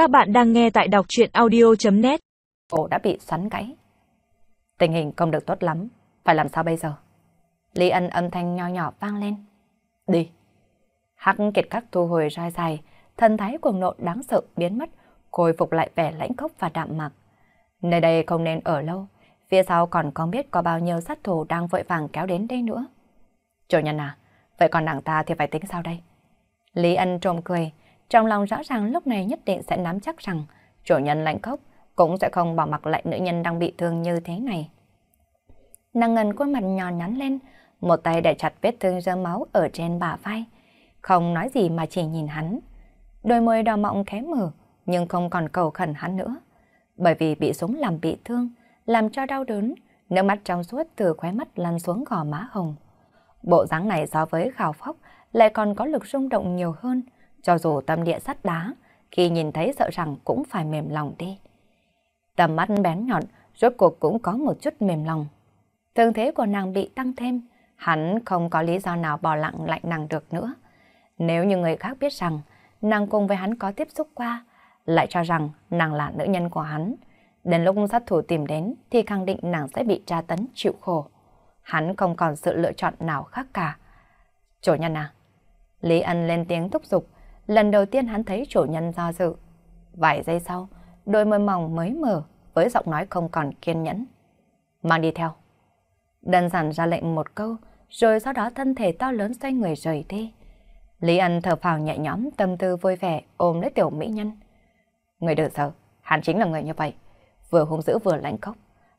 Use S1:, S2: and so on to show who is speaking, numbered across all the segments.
S1: Các bạn đang nghe tại đọc chuyện audio.net
S2: Ổ đã bị xoắn gãy. Tình hình không được tốt lắm, phải làm sao bây giờ? Lý ân âm thanh nho nhỏ vang lên. Đi. Hắc kiệt các thu hồi roi dài, thân thái cuồng nộ đáng sợ biến mất, khôi phục lại vẻ lãnh khốc và đạm mạc Nơi đây không nên ở lâu, phía sau còn không biết có bao nhiêu sát thủ đang vội vàng kéo đến đây nữa. Chủ nhân à, vậy còn nàng ta thì phải tính sao đây? Lý ân trộm cười, trong lòng rõ ràng lúc này nhất định sẽ nắm chắc rằng chủ nhân lạnh khốc cũng sẽ không bỏ mặc lại nữ nhân đang bị thương như thế này. Nàng ngần khuôn mặt nhỏ nhắn lên, một tay đã chặt vết thương rơ máu ở trên bả vai. Không nói gì mà chỉ nhìn hắn. Đôi môi đỏ mọng khẽ mở, nhưng không còn cầu khẩn hắn nữa. Bởi vì bị súng làm bị thương, làm cho đau đớn, nước mắt trong suốt từ khóe mắt lăn xuống gò má hồng. Bộ dáng này so với khảo phóc lại còn có lực rung động nhiều hơn, cho dù tâm địa sắt đá, khi nhìn thấy sợ rằng cũng phải mềm lòng đi. Tầm mắt bén nhọn, rốt cuộc cũng có một chút mềm lòng. Thương thế của nàng bị tăng thêm, hắn không có lý do nào bỏ lặng lạnh nàng được nữa. Nếu như người khác biết rằng nàng cùng với hắn có tiếp xúc qua, lại cho rằng nàng là nữ nhân của hắn, đến lúc sát thủ tìm đến thì khẳng định nàng sẽ bị tra tấn chịu khổ. Hắn không còn sự lựa chọn nào khác cả. Chủ nhân à? Lý Ân lên tiếng thúc giục, lần đầu tiên hắn thấy chủ nhân do dự. Vài giây sau, đôi môi mỏng mới mở với giọng nói không còn kiên nhẫn. Mang đi theo. Đơn giản ra lệnh một câu, rồi sau đó thân thể to lớn xoay người rời đi. Lý Ân thở phào nhẹ nhõm tâm tư vui vẻ ôm lấy tiểu mỹ nhân. Người đừng sợ, hắn chính là người như vậy. Vừa hung dữ vừa lãnh khốc.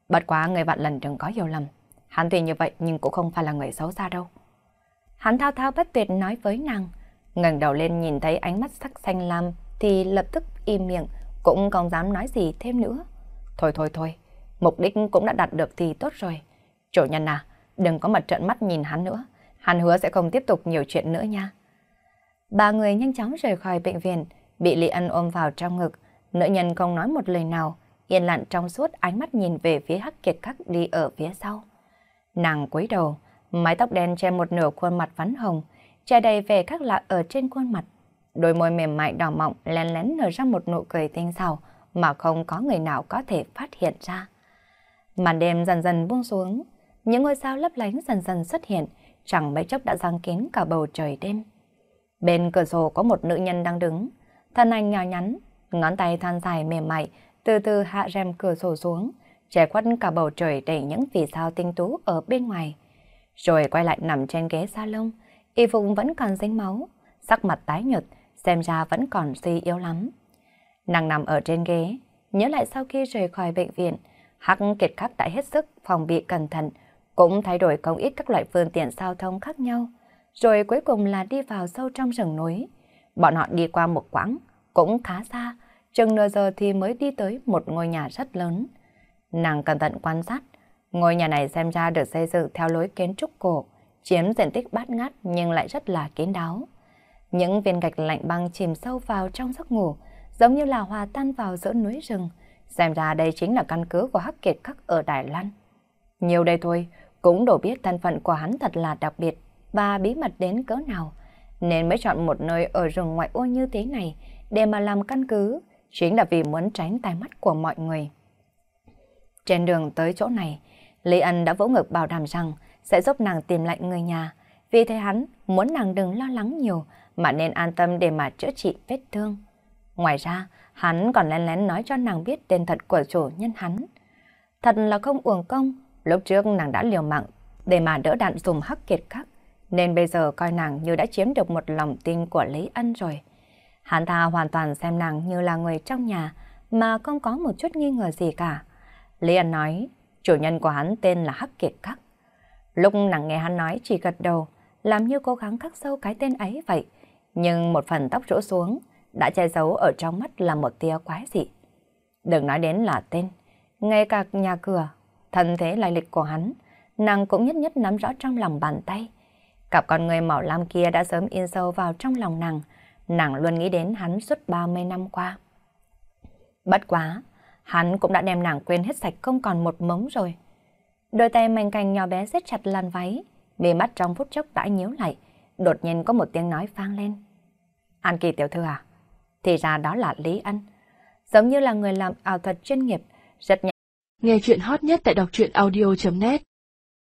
S2: Bất quá người bạn lần đừng có hiểu lầm. Hắn tuy như vậy nhưng cũng không phải là người xấu xa đâu. Hắn thao thao bất tuyệt nói với nàng ngẩng đầu lên nhìn thấy ánh mắt sắc xanh lam thì lập tức im miệng, cũng không dám nói gì thêm nữa. Thôi thôi thôi, mục đích cũng đã đạt được thì tốt rồi. Chủ nhân à, đừng có mặt trận mắt nhìn hắn nữa. Hắn hứa sẽ không tiếp tục nhiều chuyện nữa nha. Ba người nhanh chóng rời khỏi bệnh viện, bị Lý Ân ôm vào trong ngực. Nữ nhân không nói một lời nào, yên lặng trong suốt ánh mắt nhìn về phía Hắc Kiệt Khắc đi ở phía sau. Nàng cúi đầu, mái tóc đen che một nửa khuôn mặt phấn hồng, che đầy vẻ khác lạ ở trên khuôn mặt. Đôi môi mềm mại đỏ mọng lén lén nở ra một nụ cười tinh xảo mà không có người nào có thể phát hiện ra. Màn đêm dần dần buông xuống, những ngôi sao lấp lánh dần dần xuất hiện, chẳng mấy chốc đã giăng kín cả bầu trời đêm. Bên cửa sổ có một nữ nhân đang đứng, thân ảnh nhỏ nhắn, ngón tay than dài mềm mại, từ từ hạ rèm cửa sổ xuống, che khuất cả bầu trời đầy những vì sao tinh tú ở bên ngoài. Rồi quay lại nằm trên ghế salon, y phục vẫn còn dính máu, sắc mặt tái nhợt, xem ra vẫn còn suy yếu lắm. Nàng nằm ở trên ghế, nhớ lại sau khi rời khỏi bệnh viện, Hắc Kiệt Khắc đã hết sức phòng bị cẩn thận, cũng thay đổi không ít các loại phương tiện giao thông khác nhau, rồi cuối cùng là đi vào sâu trong rừng núi. Bọn họ đi qua một quãng, cũng khá xa, chừng nửa giờ thì mới đi tới một ngôi nhà rất lớn. Nàng cẩn thận quan sát, ngôi nhà này xem ra được xây dựng theo lối kiến trúc cổ, chiếm diện tích bát ngát nhưng lại rất là kín đáo. Những viên gạch lạnh băng chìm sâu vào trong giấc ngủ, giống như là hòa tan vào giữa núi rừng. Xem ra đây chính là căn cứ của Hắc Kiệt Khắc ở Đài Loan. Nhiều đây thôi, cũng đủ biết thân phận của hắn thật là đặc biệt và bí mật đến cỡ nào, nên mới chọn một nơi ở rừng ngoại ô như thế này để mà làm căn cứ, chính là vì muốn tránh tai mắt của mọi người. Trên đường tới chỗ này, Lý Ân đã vỗ ngực bảo đảm rằng sẽ giúp nàng tìm lại người nhà, vì thế hắn muốn nàng đừng lo lắng nhiều mà nên an tâm để mà chữa trị vết thương. Ngoài ra, hắn còn lén lén nói cho nàng biết tên thật của chủ nhân hắn. Thật là không uổng công, lúc trước nàng đã liều mạng để mà đỡ đạn dùng hắc kiệt khắc, nên bây giờ coi nàng như đã chiếm được một lòng tin của Lý Ân rồi. Hắn ta hoàn toàn xem nàng như là người trong nhà mà không có một chút nghi ngờ gì cả. Lý Ân nói, chủ nhân của hắn tên là Hắc Kiệt Khắc. Lúc nàng nghe hắn nói chỉ gật đầu, làm như cố gắng khắc sâu cái tên ấy vậy. Nhưng một phần tóc rũ xuống, đã che giấu ở trong mắt là một tia quái dị. Đừng nói đến là tên, ngay cả nhà cửa, thân thế lai lịch của hắn, nàng cũng nhất nhất nắm rõ trong lòng bàn tay. Cặp con người màu lam kia đã sớm in sâu vào trong lòng nàng, nàng luôn nghĩ đến hắn suốt 30 năm qua. Bất quá, hắn cũng đã đem nàng quên hết sạch không còn một mống rồi. Đôi tay mảnh cành nhỏ bé siết chặt làn váy, mì mắt trong phút chốc đã nhíu lại, đột nhiên có một tiếng nói vang lên. An Kỳ tiểu thư à? Thì ra đó là Lý Ân. giống như là người làm ảo thuật chuyên nghiệp, rất nhẹ.
S1: Nghe chuyện hot nhất tại đọc truyện audio.net